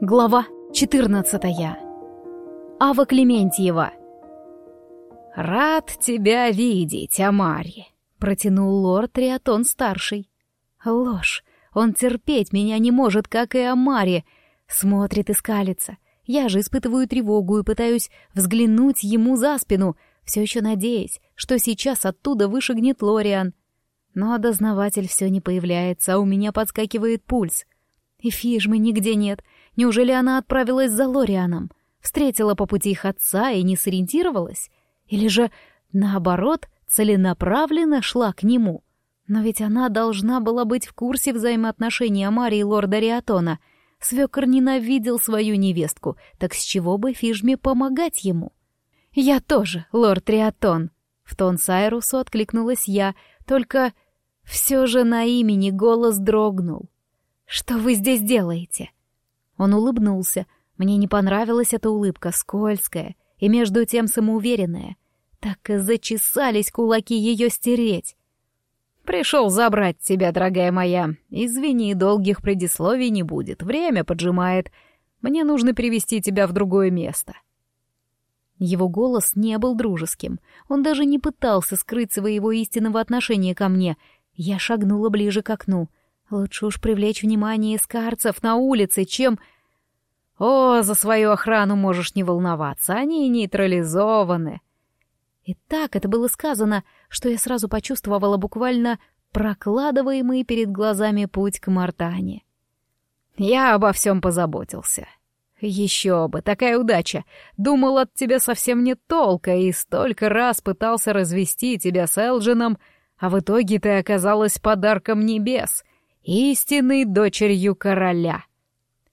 Глава 14. Ава Клементьева. «Рад тебя видеть, Амари», — протянул лорд Триатон-старший. Ложь. Он терпеть меня не может, как и Амари. Смотрит и скалится. Я же испытываю тревогу и пытаюсь взглянуть ему за спину, все еще надеясь, что сейчас оттуда вышагнет Лориан. Но дознаватель все не появляется, а у меня подскакивает пульс. И фижмы нигде нет — Неужели она отправилась за Лорианом? Встретила по пути их отца и не сориентировалась? Или же, наоборот, целенаправленно шла к нему? Но ведь она должна была быть в курсе взаимоотношений Амари и лорда Риатона. Свекор ненавидел свою невестку, так с чего бы Фижме помогать ему? «Я тоже, лорд Риатон!» В тон Сайрусу откликнулась я, только все же на имени голос дрогнул. «Что вы здесь делаете?» Он улыбнулся. Мне не понравилась эта улыбка, скользкая и между тем самоуверенная. Так и зачесались кулаки ее стереть. «Пришел забрать тебя, дорогая моя. Извини, долгих предисловий не будет. Время поджимает. Мне нужно перевести тебя в другое место». Его голос не был дружеским. Он даже не пытался скрыть своего истинного отношения ко мне. Я шагнула ближе к окну. Лучше уж привлечь внимание скарцев на улице, чем... О, за свою охрану можешь не волноваться, они нейтрализованы. И так это было сказано, что я сразу почувствовала буквально прокладываемый перед глазами путь к Мартане. Я обо всем позаботился. Еще бы, такая удача. Думал, от тебя совсем нет толка, и столько раз пытался развести тебя с Элджином, а в итоге ты оказалась подарком небес, истинной дочерью короля.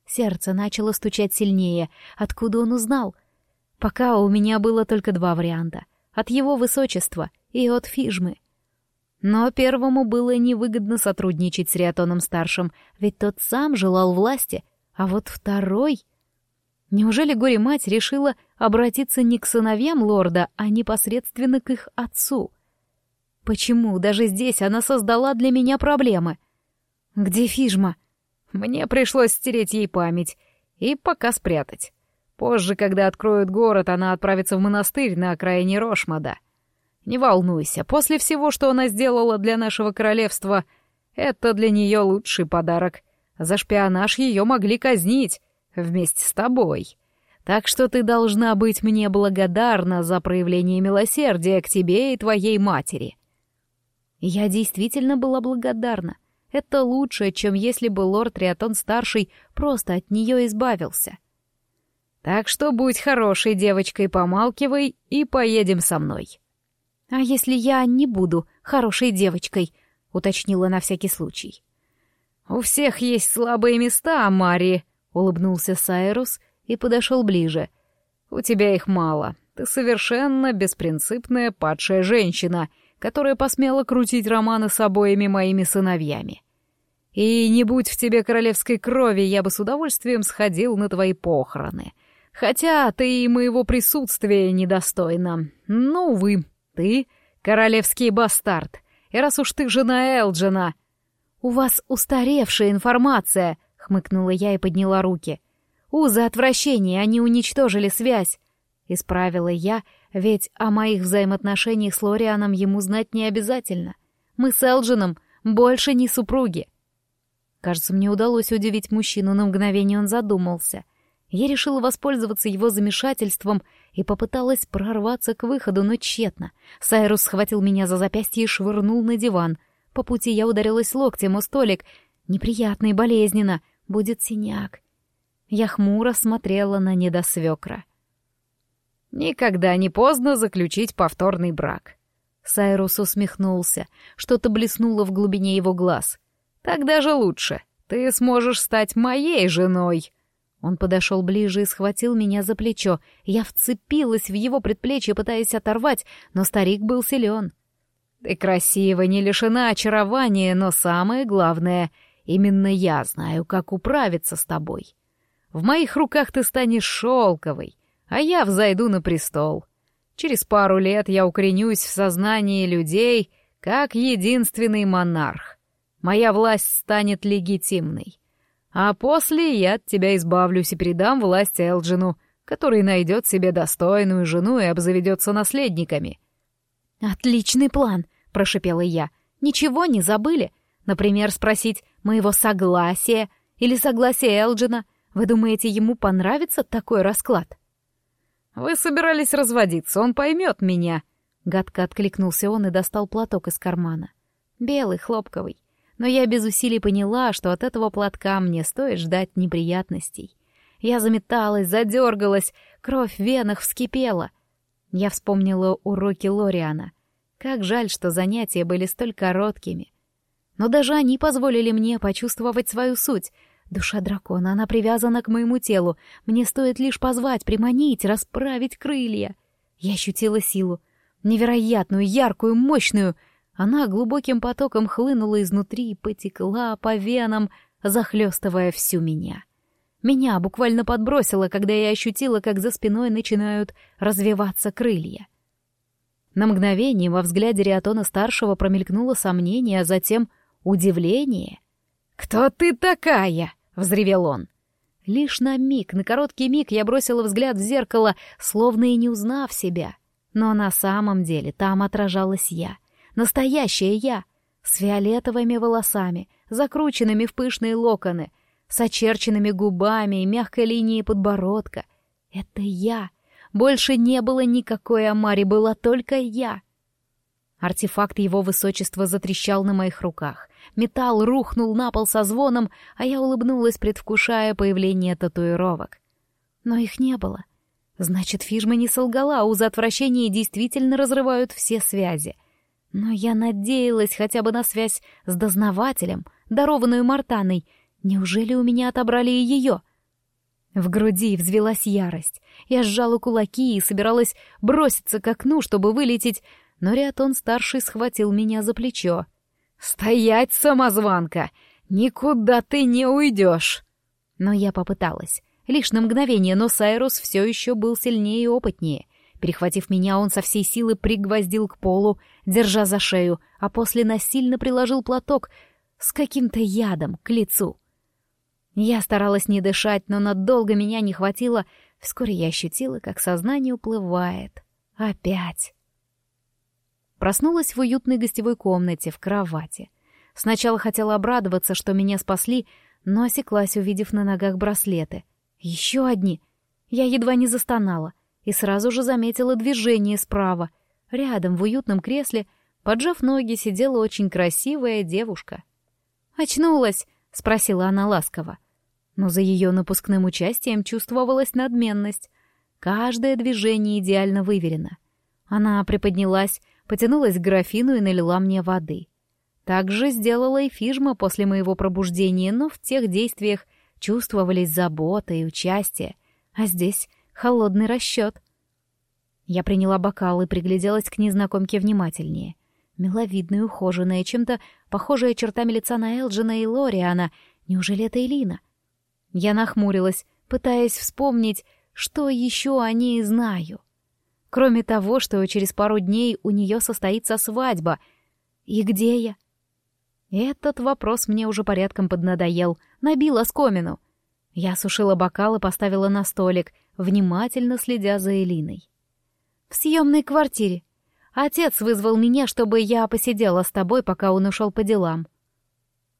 Сердце начало стучать сильнее. Откуда он узнал? Пока у меня было только два варианта. От его высочества и от Фижмы. Но первому было невыгодно сотрудничать с Риатоном-старшим, ведь тот сам желал власти, а вот второй... Неужели горе-мать решила обратиться не к сыновьям лорда, а непосредственно к их отцу? Почему даже здесь она создала для меня проблемы? Где Фижма? Мне пришлось стереть ей память и пока спрятать. Позже, когда откроют город, она отправится в монастырь на окраине Рошмада. Не волнуйся, после всего, что она сделала для нашего королевства, это для нее лучший подарок. За шпионаж ее могли казнить вместе с тобой. Так что ты должна быть мне благодарна за проявление милосердия к тебе и твоей матери. Я действительно была благодарна. Это лучше, чем если бы лорд Риатон-старший просто от нее избавился. Так что будь хорошей девочкой, помалкивай и поедем со мной. А если я не буду хорошей девочкой, уточнила на всякий случай. У всех есть слабые места, Мари, улыбнулся Сайрус и подошел ближе. У тебя их мало. Ты совершенно беспринципная падшая женщина, которая посмела крутить романы с обоими моими сыновьями. И не будь в тебе королевской крови, я бы с удовольствием сходил на твои похороны. Хотя ты и моего присутствия недостойна. Но, увы, ты королевский бастард. И раз уж ты жена Элджина... «У вас устаревшая информация», — хмыкнула я и подняла руки. «Узы отвращения, они уничтожили связь». Исправила я, ведь о моих взаимоотношениях с Лорианом ему знать не обязательно. Мы с Элджином больше не супруги. Кажется, мне удалось удивить мужчину, на мгновение он задумался. Я решила воспользоваться его замешательством и попыталась прорваться к выходу, но тщетно. Сайрус схватил меня за запястье и швырнул на диван. По пути я ударилась локтем о столик. Неприятно и болезненно. Будет синяк. Я хмуро смотрела на недосвекра. «Никогда не поздно заключить повторный брак». Сайрус усмехнулся. Что-то блеснуло в глубине его глаз — так даже лучше. Ты сможешь стать моей женой. Он подошел ближе и схватил меня за плечо. Я вцепилась в его предплечье, пытаясь оторвать, но старик был силен. Ты красива, не лишена очарования, но самое главное, именно я знаю, как управиться с тобой. В моих руках ты станешь шелковой, а я взойду на престол. Через пару лет я укоренюсь в сознании людей как единственный монарх моя власть станет легитимной. А после я от тебя избавлюсь и передам власть Элджину, который найдет себе достойную жену и обзаведется наследниками». «Отличный план», — прошипела я. «Ничего не забыли? Например, спросить моего согласия или согласия Элджина. Вы думаете, ему понравится такой расклад?» «Вы собирались разводиться, он поймет меня», — гадко откликнулся он и достал платок из кармана. Белый, хлопковый. Но я без усилий поняла, что от этого платка мне стоит ждать неприятностей. Я заметалась, задергалась, кровь в венах вскипела. Я вспомнила уроки Лориана. Как жаль, что занятия были столь короткими. Но даже они позволили мне почувствовать свою суть. Душа дракона, она привязана к моему телу. Мне стоит лишь позвать, приманить, расправить крылья. Я ощутила силу. Невероятную, яркую, мощную. Она глубоким потоком хлынула изнутри и потекла по венам, захлестывая всю меня. Меня буквально подбросило, когда я ощутила, как за спиной начинают развиваться крылья. На мгновение во взгляде Риатона-старшего промелькнуло сомнение, а затем удивление. «Кто ты такая?» — взревел он. Лишь на миг, на короткий миг я бросила взгляд в зеркало, словно и не узнав себя. Но на самом деле там отражалась я. Настоящая я. С фиолетовыми волосами, закрученными в пышные локоны — с очерченными губами и мягкой линией подбородка. Это я. Больше не было никакой Амари, была только я. Артефакт его высочества затрещал на моих руках. Металл рухнул на пол со звоном, а я улыбнулась, предвкушая появление татуировок. Но их не было. Значит, Фижма не солгала, узы отвращения действительно разрывают все связи. Но я надеялась хотя бы на связь с дознавателем, дарованную Мартаной, Неужели у меня отобрали и ее? В груди взвелась ярость. Я сжала кулаки и собиралась броситься к окну, чтобы вылететь, но Риатон-старший схватил меня за плечо. «Стоять, самозванка! Никуда ты не уйдешь!» Но я попыталась. Лишь на мгновение, но Сайрус все еще был сильнее и опытнее. Перехватив меня, он со всей силы пригвоздил к полу, держа за шею, а после насильно приложил платок с каким-то ядом к лицу. Я старалась не дышать, но надолго меня не хватило. Вскоре я ощутила, как сознание уплывает. Опять. Проснулась в уютной гостевой комнате, в кровати. Сначала хотела обрадоваться, что меня спасли, но осеклась, увидев на ногах браслеты. Еще одни. Я едва не застонала и сразу же заметила движение справа. Рядом, в уютном кресле, поджав ноги, сидела очень красивая девушка. «Очнулась?» — спросила она ласково но за ее напускным участием чувствовалась надменность. Каждое движение идеально выверено. Она приподнялась, потянулась к графину и налила мне воды. Так же сделала и Фижма после моего пробуждения, но в тех действиях чувствовались забота и участие, а здесь холодный расчет. Я приняла бокал и пригляделась к незнакомке внимательнее. Миловидная, ухоженная, чем-то похожая чертами лица на Элджина и Лориана. Неужели это Элина? Я нахмурилась, пытаясь вспомнить, что еще о ней знаю. Кроме того, что через пару дней у нее состоится свадьба. И где я? Этот вопрос мне уже порядком поднадоел, набил оскомину. Я сушила бокал и поставила на столик, внимательно следя за Элиной. «В съемной квартире. Отец вызвал меня, чтобы я посидела с тобой, пока он ушел по делам».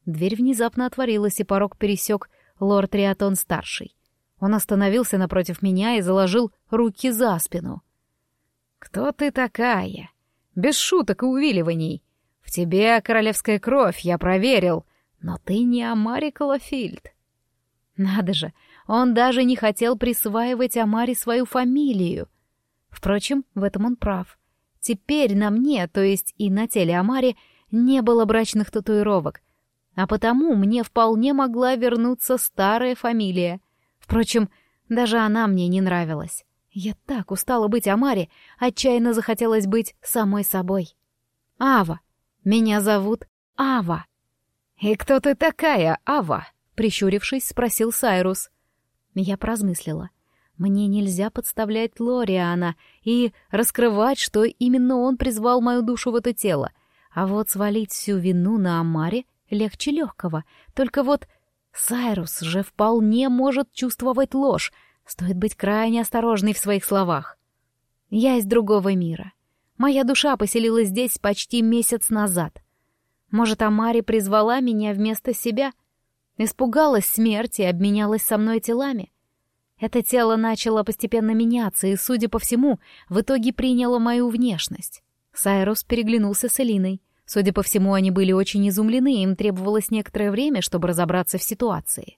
Дверь внезапно отворилась, и порог пересек лорд Риатон-старший. Он остановился напротив меня и заложил руки за спину. «Кто ты такая? Без шуток и увиливаний. В тебе королевская кровь, я проверил, но ты не Амари Колофильд». Надо же, он даже не хотел присваивать Амаре свою фамилию. Впрочем, в этом он прав. Теперь на мне, то есть и на теле Амари, не было брачных татуировок, а потому мне вполне могла вернуться старая фамилия. Впрочем, даже она мне не нравилась. Я так устала быть Амари, отчаянно захотелось быть самой собой. Ава. Меня зовут Ава. «И кто ты такая, Ава?» — прищурившись, спросил Сайрус. Я поразмыслила. Мне нельзя подставлять Лориана и раскрывать, что именно он призвал мою душу в это тело, а вот свалить всю вину на Амаре легче легкого. Только вот Сайрус же вполне может чувствовать ложь, стоит быть крайне осторожной в своих словах. Я из другого мира. Моя душа поселилась здесь почти месяц назад. Может, Амари призвала меня вместо себя? Испугалась смерти и обменялась со мной телами? Это тело начало постепенно меняться и, судя по всему, в итоге приняло мою внешность. Сайрус переглянулся с Элиной. Судя по всему, они были очень изумлены, им требовалось некоторое время, чтобы разобраться в ситуации.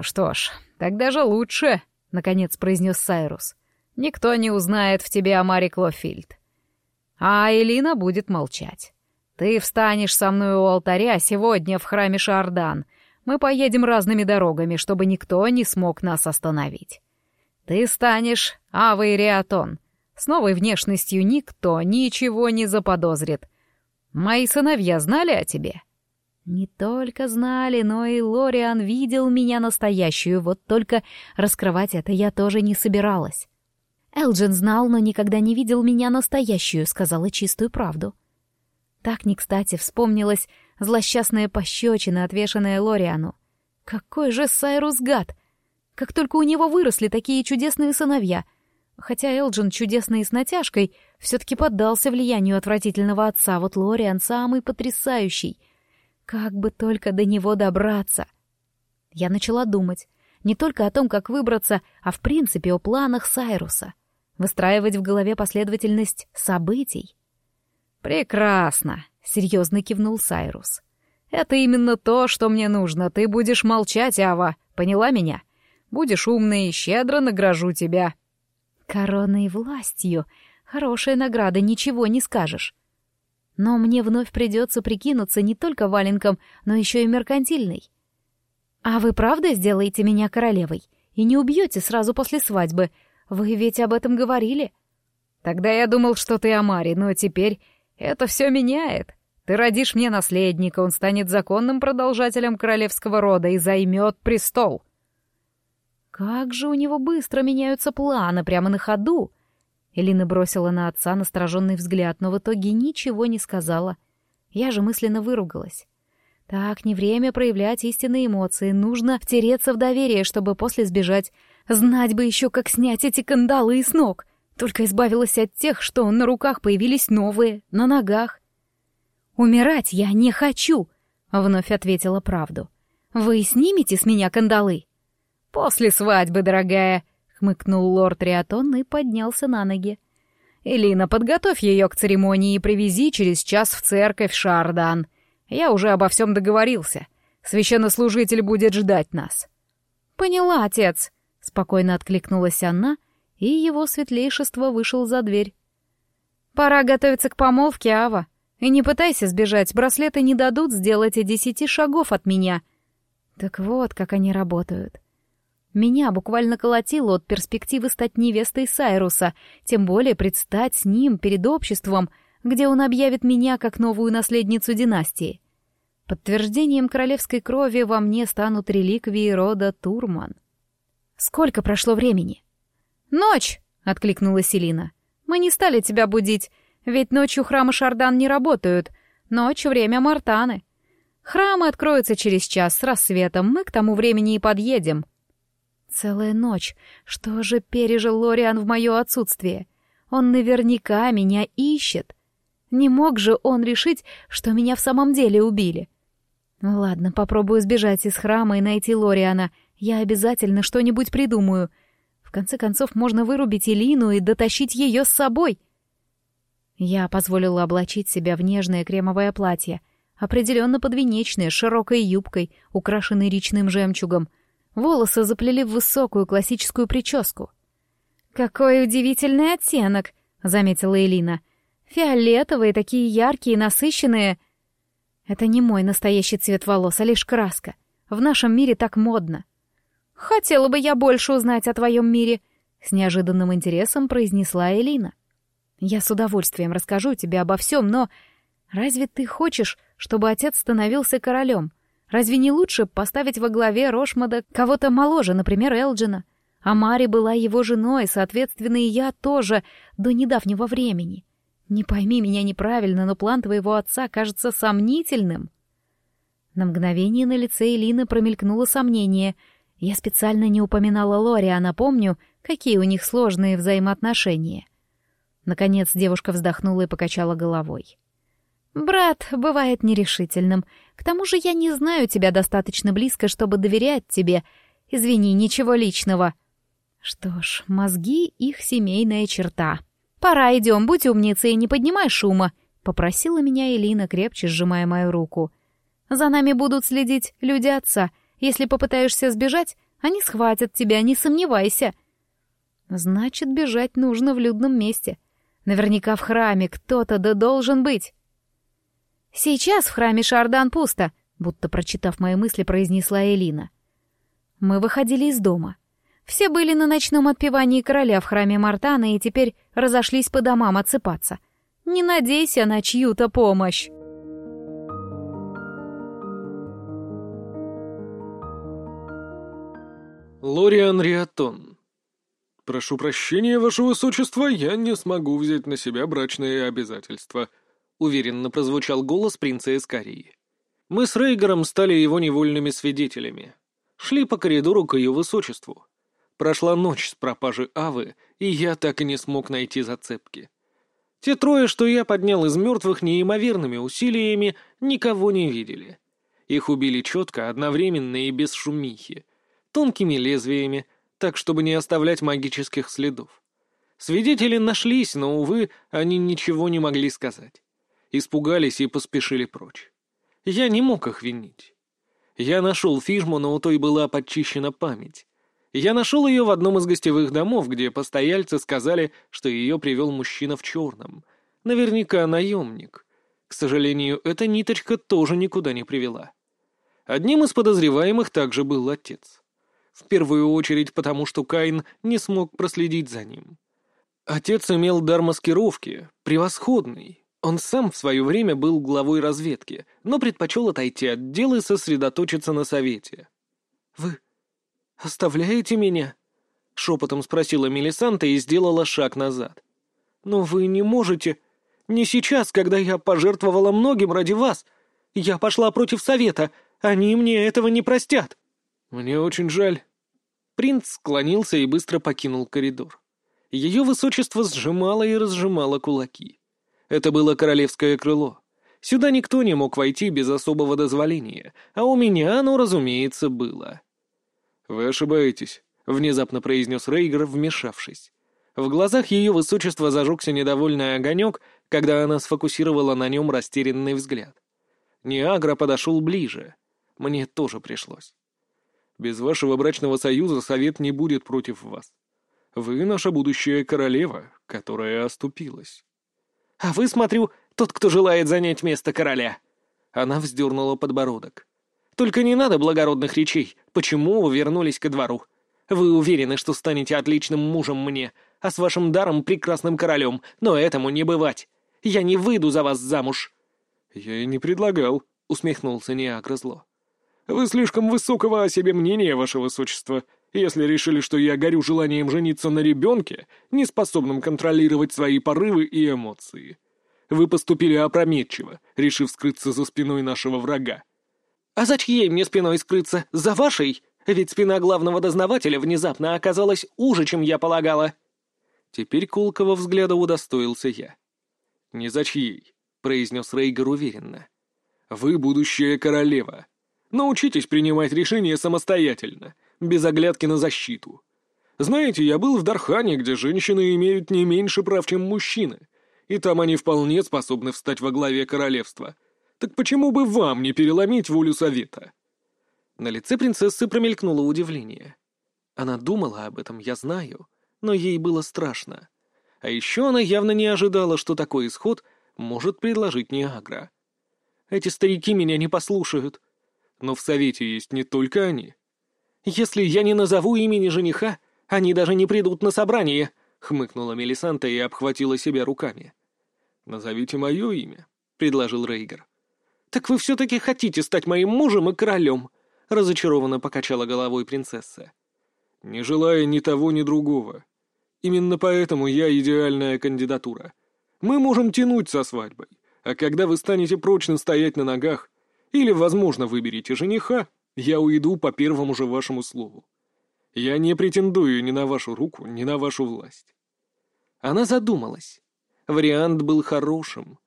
«Что ж, тогда же лучше», — наконец произнес Сайрус. «Никто не узнает в тебе о Маре Клофильд. А Элина будет молчать. Ты встанешь со мной у алтаря сегодня в храме Шардан. Мы поедем разными дорогами, чтобы никто не смог нас остановить. Ты станешь Авой Риатон. С новой внешностью никто ничего не заподозрит. Мои сыновья знали о тебе?» Не только знали, но и Лориан видел меня настоящую, вот только раскрывать это я тоже не собиралась. Элджин знал, но никогда не видел меня настоящую, сказала чистую правду. Так не кстати вспомнилась злосчастная пощечина, отвешенная Лориану. Какой же Сайрус гад! Как только у него выросли такие чудесные сыновья. Хотя Элджин чудесный с натяжкой все-таки поддался влиянию отвратительного отца, вот Лориан самый потрясающий. Как бы только до него добраться! Я начала думать не только о том, как выбраться, а в принципе о планах Сайруса. Выстраивать в голове последовательность событий. «Прекрасно», — серьезно кивнул Сайрус. «Это именно то, что мне нужно. Ты будешь молчать, Ава. Поняла меня? Будешь умной и щедро награжу тебя». «Короной властью. Хорошая награда, ничего не скажешь. Но мне вновь придется прикинуться не только валенком, но еще и меркантильной. А вы правда сделаете меня королевой? И не убьете сразу после свадьбы? Вы ведь об этом говорили?» «Тогда я думал, что ты Амари, но теперь это все меняет. Ты родишь мне наследника, он станет законным продолжателем королевского рода и займет престол. Как же у него быстро меняются планы прямо на ходу. Элина бросила на отца настороженный взгляд, но в итоге ничего не сказала. Я же мысленно выругалась. Так, не время проявлять истинные эмоции. Нужно втереться в доверие, чтобы после сбежать. Знать бы еще, как снять эти кандалы с ног. Только избавилась от тех, что на руках появились новые, на ногах. «Умирать я не хочу», — вновь ответила правду. «Вы снимете с меня кандалы?» «После свадьбы, дорогая», — хмыкнул лорд Риатон и поднялся на ноги. «Элина, подготовь ее к церемонии и привези через час в церковь Шардан. Я уже обо всем договорился. Священнослужитель будет ждать нас». «Поняла, отец», — спокойно откликнулась она, — и его светлейшество вышел за дверь. «Пора готовиться к помолвке, Ава. И не пытайся сбежать, браслеты не дадут сделать и десяти шагов от меня». Так вот, как они работают. Меня буквально колотило от перспективы стать невестой Сайруса, тем более предстать с ним перед обществом, где он объявит меня как новую наследницу династии. Подтверждением королевской крови во мне станут реликвии рода Турман. Сколько прошло времени? «Ночь!» — откликнулась Селина. «Мы не стали тебя будить, ведь ночью храмы Шардан не работают. Ночь — время Мартаны. Храмы откроются через час с рассветом, мы к тому времени и подъедем». Целая ночь. Что же пережил Лориан в мое отсутствие? Он наверняка меня ищет. Не мог же он решить, что меня в самом деле убили. Ладно, попробую сбежать из храма и найти Лориана. Я обязательно что-нибудь придумаю. В конце концов, можно вырубить Элину и дотащить ее с собой. Я позволила облачить себя в нежное кремовое платье, определенно подвенечное, с широкой юбкой, украшенной речным жемчугом. Волосы заплели в высокую классическую прическу. «Какой удивительный оттенок!» — заметила Элина. «Фиолетовые, такие яркие, насыщенные...» «Это не мой настоящий цвет волос, а лишь краска. В нашем мире так модно. «Хотела бы я больше узнать о твоем мире», — с неожиданным интересом произнесла Элина. «Я с удовольствием расскажу тебе обо всем, но разве ты хочешь, чтобы отец становился королем? Разве не лучше поставить во главе Рошмада кого-то моложе, например, Элджина? А Мари была его женой, соответственно, и я тоже до недавнего времени. Не пойми меня неправильно, но план твоего отца кажется сомнительным». На мгновение на лице Элины промелькнуло сомнение. Я специально не упоминала Лори, а напомню, какие у них сложные взаимоотношения. Наконец девушка вздохнула и покачала головой. «Брат бывает нерешительным. К тому же я не знаю тебя достаточно близко, чтобы доверять тебе. Извини, ничего личного». Что ж, мозги — их семейная черта. «Пора, идем, будь умницей и не поднимай шума», — попросила меня Элина, крепче сжимая мою руку. «За нами будут следить люди отца. Если попытаешься сбежать, они схватят тебя, не сомневайся». «Значит, бежать нужно в людном месте. Наверняка в храме кто-то да должен быть». «Сейчас в храме Шардан пусто», — будто прочитав мои мысли, произнесла Элина. Мы выходили из дома. Все были на ночном отпевании короля в храме Мартана и теперь разошлись по домам отсыпаться. Не надейся на чью-то помощь. Лориан Риатон. Прошу прощения, ваше высочество, я не смогу взять на себя брачные обязательства. Уверенно прозвучал голос принца Эскарии. Мы с Рейгером стали его невольными свидетелями. Шли по коридору к ее высочеству. Прошла ночь с пропажи Авы, и я так и не смог найти зацепки. Те трое, что я поднял из мертвых неимоверными усилиями, никого не видели. Их убили четко, одновременно и без шумихи. Тонкими лезвиями, так, чтобы не оставлять магических следов. Свидетели нашлись, но, увы, они ничего не могли сказать. Испугались и поспешили прочь. Я не мог их винить. Я нашел фижму, но у той была подчищена память. Я нашел ее в одном из гостевых домов, где постояльцы сказали, что ее привел мужчина в черном. Наверняка наемник. К сожалению, эта ниточка тоже никуда не привела. Одним из подозреваемых также был отец. В первую очередь потому, что Каин не смог проследить за ним. Отец имел дар маскировки, превосходный. Он сам в свое время был главой разведки, но предпочел отойти от дела и сосредоточиться на совете. «Вы «Оставляете меня?» — шепотом спросила Мелисанта и сделала шаг назад. «Но вы не можете. Не сейчас, когда я пожертвовала многим ради вас. Я пошла против совета. Они мне этого не простят». «Мне очень жаль». Принц склонился и быстро покинул коридор. Ее высочество сжимало и разжимало кулаки. Это было королевское крыло. Сюда никто не мог войти без особого дозволения, а у меня оно, разумеется, было. «Вы ошибаетесь», — внезапно произнес Рейгер, вмешавшись. В глазах ее высочества зажегся недовольный огонек, когда она сфокусировала на нем растерянный взгляд. Ниагра подошел ближе. Мне тоже пришлось. «Без вашего брачного союза совет не будет против вас. Вы наша будущая королева, которая оступилась». «А вы, смотрю, тот, кто желает занять место короля». Она вздернула подбородок. Только не надо благородных речей. Почему вы вернулись ко двору? Вы уверены, что станете отличным мужем мне, а с вашим даром прекрасным королем, но этому не бывать. Я не выйду за вас замуж». «Я и не предлагал», — усмехнулся зло. «Вы слишком высокого о себе мнения, ваше высочество, если решили, что я горю желанием жениться на ребенке, не способном контролировать свои порывы и эмоции. Вы поступили опрометчиво, решив скрыться за спиной нашего врага. «А за чьей мне спиной скрыться? За вашей? Ведь спина главного дознавателя внезапно оказалась уже, чем я полагала». Теперь колкого взгляда удостоился я. «Не за чьей», — произнес Рейгар уверенно. «Вы будущая королева. Научитесь принимать решения самостоятельно, без оглядки на защиту. Знаете, я был в Дархане, где женщины имеют не меньше прав, чем мужчины, и там они вполне способны встать во главе королевства». Так почему бы вам не переломить волю совета?» На лице принцессы промелькнуло удивление. Она думала об этом, я знаю, но ей было страшно. А еще она явно не ожидала, что такой исход может предложить Ниагра. «Эти старики меня не послушают. Но в совете есть не только они. Если я не назову имени жениха, они даже не придут на собрание», — хмыкнула Мелисанта и обхватила себя руками. «Назовите мое имя», — предложил Рейгер. «Так вы все-таки хотите стать моим мужем и королем?» — разочарованно покачала головой принцесса. «Не желая ни того, ни другого. Именно поэтому я идеальная кандидатура. Мы можем тянуть со свадьбой, а когда вы станете прочно стоять на ногах, Или, возможно, выберете жениха, я уйду по первому же вашему слову. Я не претендую ни на вашу руку, ни на вашу власть». Она задумалась. Вариант был хорошим.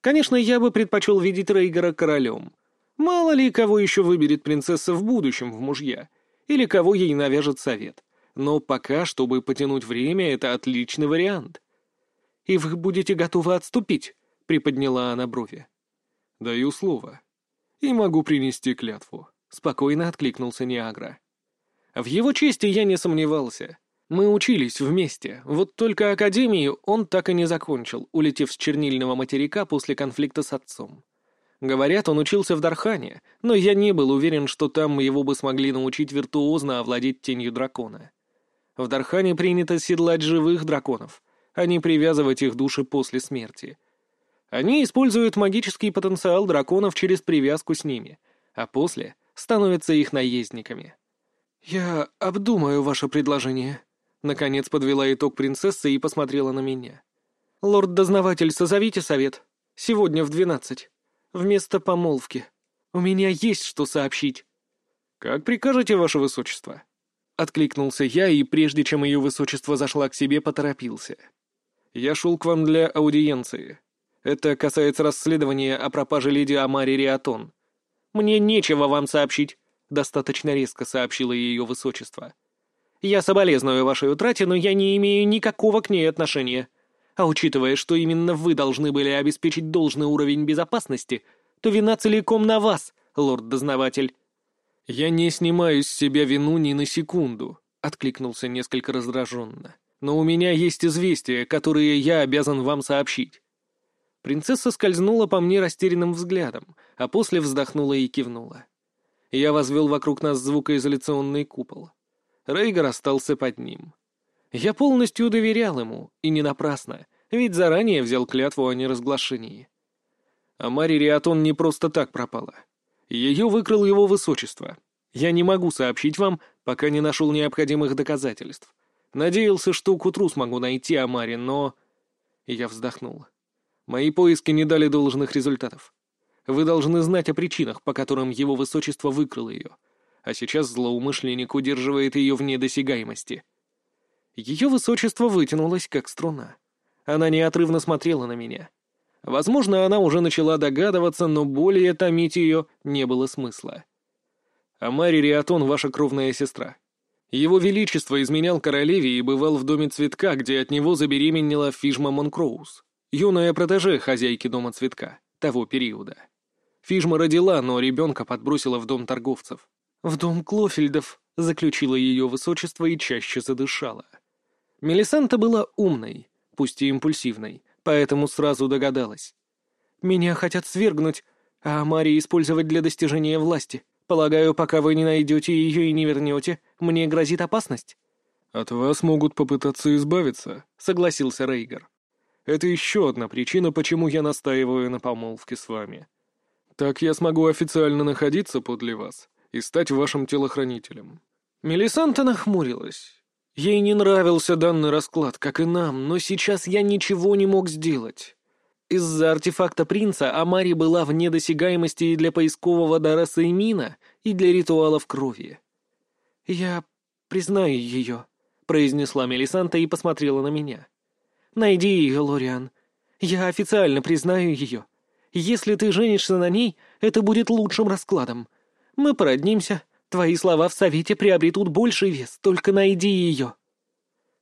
Конечно, я бы предпочел видеть Рейгера королем. Мало ли, кого еще выберет принцесса в будущем в мужья, или кого ей навяжет совет. Но пока, чтобы потянуть время, это отличный вариант. «И вы будете готовы отступить?» — приподняла она брови. «Даю слово. И могу принести клятву», — спокойно откликнулся Ниагра. В его чести я не сомневался. Мы учились вместе, вот только академию он так и не закончил, улетев с чернильного материка после конфликта с отцом. Говорят, он учился в Дархане, но я не был уверен, что там его бы смогли научить виртуозно овладеть тенью дракона. В Дархане принято седлать живых драконов, а не привязывать их души после смерти. Они используют магический потенциал драконов через привязку с ними, а после становятся их наездниками. «Я обдумаю ваше предложение», — наконец подвела итог принцесса и посмотрела на меня. «Лорд-дознаватель, созовите совет. Сегодня в двенадцать. Вместо помолвки. У меня есть что сообщить». «Как прикажете, ваше высочество?» Откликнулся я, и прежде чем ее высочество зашла к себе, поторопился. «Я шел к вам для аудиенции. Это касается расследования о пропаже леди Амари Риатон. Мне нечего вам сообщить. — достаточно резко сообщило ее высочество. «Я соболезную вашей утрате, но я не имею никакого к ней отношения. А учитывая, что именно вы должны были обеспечить должный уровень безопасности, то вина целиком на вас, лорд-дознаватель». «Я не снимаю с себя вину ни на секунду», — откликнулся несколько раздраженно. «Но у меня есть известия, которые я обязан вам сообщить». Принцесса скользнула по мне растерянным взглядом, а после вздохнула и кивнула. Я возвел вокруг нас звукоизоляционный купол. Рейгар остался под ним. Я полностью доверял ему, и не напрасно, ведь заранее взял клятву о неразглашении. А Мари Риатон не просто так пропала. Ее выкрал его высочество. Я не могу сообщить вам, пока не нашел необходимых доказательств. Надеялся, что к утру смогу найти Амари, но... Я вздохнул. Мои поиски не дали должных результатов. Вы должны знать о причинах, по которым его высочество выкрал ее. А сейчас злоумышленник удерживает ее вне досягаемости. Ее высочество вытянулось, как струна. Она неотрывно смотрела на меня. Возможно, она уже начала догадываться, но более томить ее не было смысла. А Мари Риатон — ваша кровная сестра. Его Величество изменял королеве и бывал в доме цветка, где от него забеременела Фижма Монкроуз, юная протеже хозяйки дома цветка того периода. Фижма родила, но ребенка подбросила в дом торговцев. «В дом Клофельдов», — заключила ее высочество и чаще задышала. Мелисанта была умной, пусть и импульсивной, поэтому сразу догадалась. «Меня хотят свергнуть, а Марии использовать для достижения власти. Полагаю, пока вы не найдете ее и не вернете, мне грозит опасность?» «От вас могут попытаться избавиться», — согласился Рейгар. «Это еще одна причина, почему я настаиваю на помолвке с вами. Так я смогу официально находиться подле вас и стать вашим телохранителем». Мелисанта нахмурилась. Ей не нравился данный расклад, как и нам, но сейчас я ничего не мог сделать. Из-за артефакта принца Амари была вне досягаемости и для поискового дара Сеймина, и для ритуалов крови. «Я признаю ее», — произнесла Мелисанта и посмотрела на меня. «Найди ее, Лориан. Я официально признаю ее. Если ты женишься на ней, это будет лучшим раскладом. Мы породнимся, твои слова в совете приобретут больший вес, только найди ее».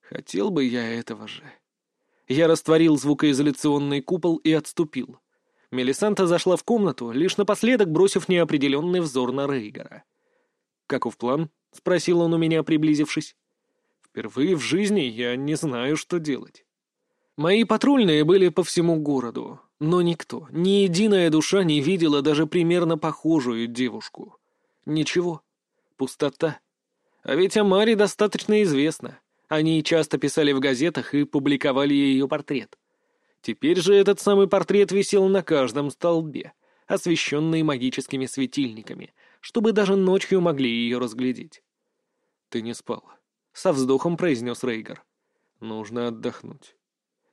Хотел бы я этого же. Я растворил звукоизоляционный купол и отступил. Мелисанта зашла в комнату, лишь напоследок бросив неопределенный взор на Рейгара. «Каков план?» — спросил он у меня, приблизившись. «Впервые в жизни я не знаю, что делать». Мои патрульные были по всему городу, но никто, ни единая душа не видела даже примерно похожую девушку. Ничего. Пустота. А ведь о Маре достаточно известно. Они часто писали в газетах и публиковали ее портрет. Теперь же этот самый портрет висел на каждом столбе, освещенный магическими светильниками, чтобы даже ночью могли ее разглядеть. «Ты не спал», — со вздохом произнес Рейгар. «Нужно отдохнуть».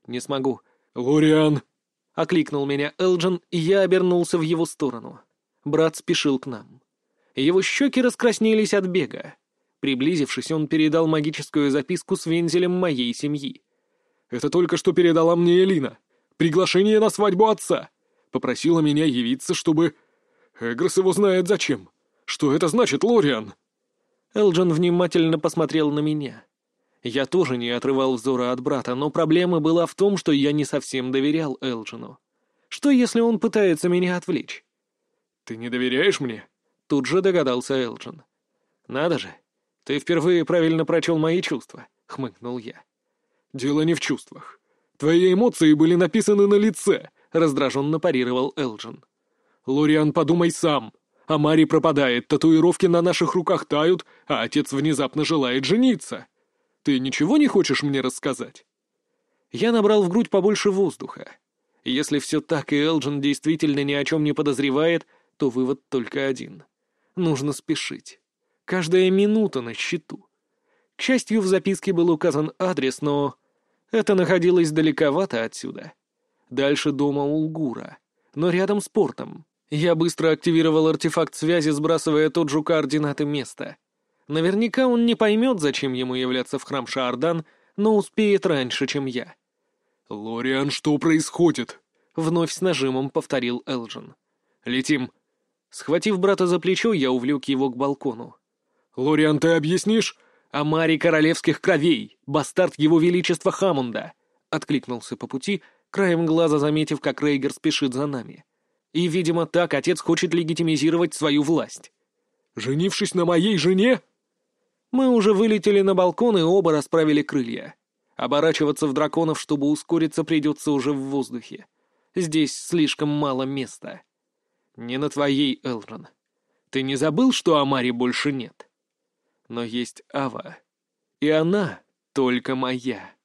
«Не смогу». «Лориан!» — окликнул меня Элджин, и я обернулся в его сторону. Брат спешил к нам. Его щеки раскраснелись от бега. Приблизившись, он передал магическую записку с вензелем моей семьи. «Это только что передала мне Элина. Приглашение на свадьбу отца. Попросила меня явиться, чтобы... Эгрос его знает зачем. Что это значит, Лориан?» Элджин внимательно посмотрел на меня. Я тоже не отрывал взора от брата, но проблема была в том, что я не совсем доверял Элджину. Что, если он пытается меня отвлечь? «Ты не доверяешь мне?» Тут же догадался Элджин. «Надо же, ты впервые правильно прочел мои чувства», — хмыкнул я. «Дело не в чувствах. Твои эмоции были написаны на лице», — раздраженно парировал Элджин. «Лориан, подумай сам. А Мари пропадает, татуировки на наших руках тают, а отец внезапно желает жениться. Ты ничего не хочешь мне рассказать?» Я набрал в грудь побольше воздуха. Если все так, и Элджин действительно ни о чем не подозревает, то вывод только один. Нужно спешить. Каждая минута на счету. К счастью, в записке был указан адрес, но это находилось далековато отсюда. Дальше дома Улгура, но рядом с портом. Я быстро активировал артефакт связи, сбрасывая тот же координаты места. Наверняка он не поймет, зачем ему являться в храм Шаардан, но успеет раньше, чем я. «Лориан, что происходит?» — вновь с нажимом повторил Элджин. «Летим». Схватив брата за плечо, я увлек его к балкону. «Лориан, ты объяснишь?» «Амари королевских кровей, бастард его величества Хамунда», — откликнулся по пути, краем глаза заметив, как Рейгер спешит за нами. И, видимо, так отец хочет легитимизировать свою власть. «Женившись на моей жене?» Мы уже вылетели на балкон и оба расправили крылья. Оборачиваться в драконов, чтобы ускориться, придется уже в воздухе. Здесь слишком мало места. Не на твоей, Элрон. Ты не забыл, что Амари больше нет? Но есть Ава. И она только моя.